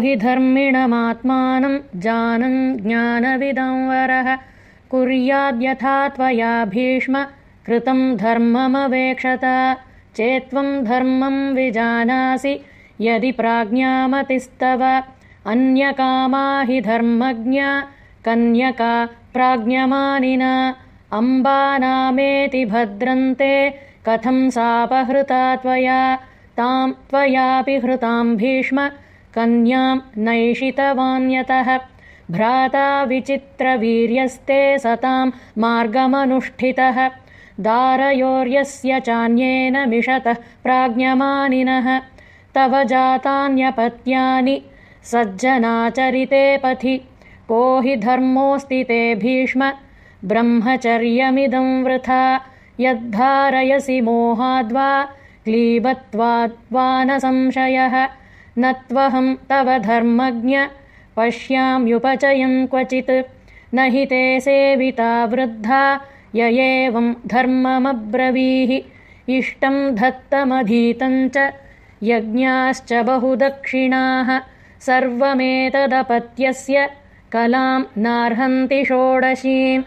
हि धर्मिणमात्मानं जानन् ज्ञानविदंवरः कुर्याद्यथा त्वया भीष्म कृतं धर्ममवेक्षत चेत्त्वं धर्मं विजानासि यदि प्राज्ञामतिस्तव। अन्यकामा हि धर्मज्ञा कन्यका प्राज्ञमानिना। अम्बानामेति भद्रन्ते कथं सापहृता त्वया? तां त्वयापि हृतां भीष्म कन्यां नैषितवान्यतः भ्राता विचित्रवीर्यस्ते सतां मार्गमनुष्ठितः। दारयोर्यस्य चान्येन मिषतः प्राज्ञमानिनः। तव जातान्यपत्यानि सज्जनाचरिते पथि। को हि धर्मोऽस्ति ते भीष्म। ब्रह्मचर्यमिदं वृथा। यद्धारयसि मोहाद्वा क्लीबत्वाद्वा न संशयः न त्वहं तव धर्मज्ञ। पश्याम्युपचयन् क्वचित्। न हि ते सेविता वृद्धा। य एवं धर्ममब्रवीः। इष्टं धत्तमधीतञ्च यज्ञाश्च बहुदक्षिणाः। सर्वमेतदपत्यस्य। कलां नार्हन्ति षोडशीम्